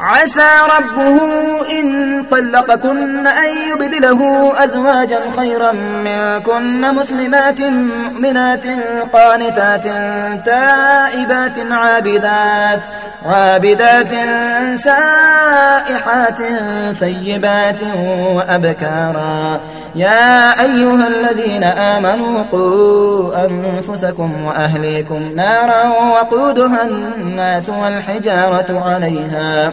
عسى ربه إن طلقكن أن يبدله أزواجا خيرا منكن مسلمات مؤمنات قانتات تائبات عابدات عابدات سائحات سيبات وأبكارا. يا أيها الذين آمنوا قوا أنفسكم وأهليكم نارا وقودها الناس والحجارة عليها.